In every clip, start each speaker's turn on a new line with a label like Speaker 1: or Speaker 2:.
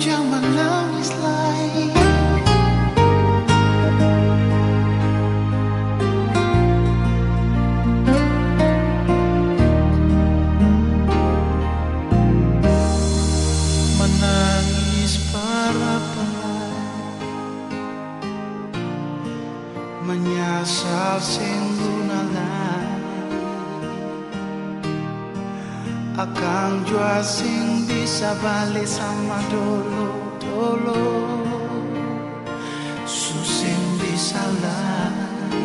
Speaker 1: Menyasal Menangis Menyasar singgung Akang jua sing bisa balik sama dulu dulu Susing bisa lagi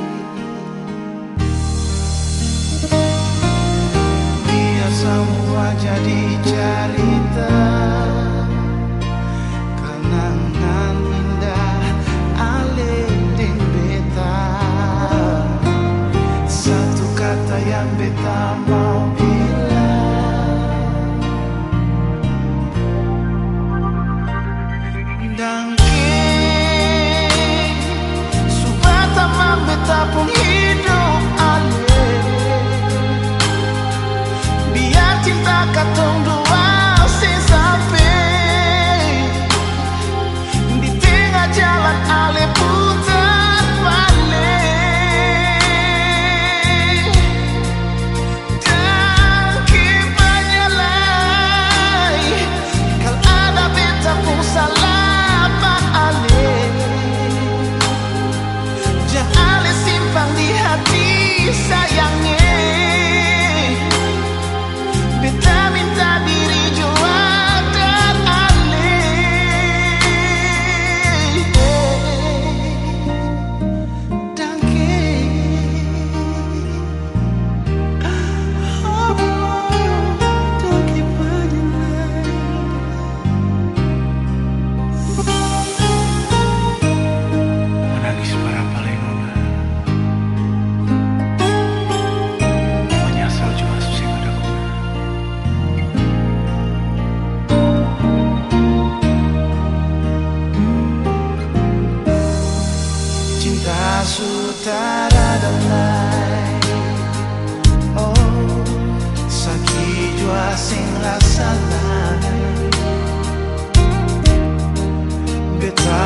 Speaker 1: Biar semua jadi cerita. Kenangan indah alih beta. Satu kata yang beta mau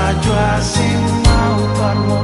Speaker 1: Beta jua sing mau parmo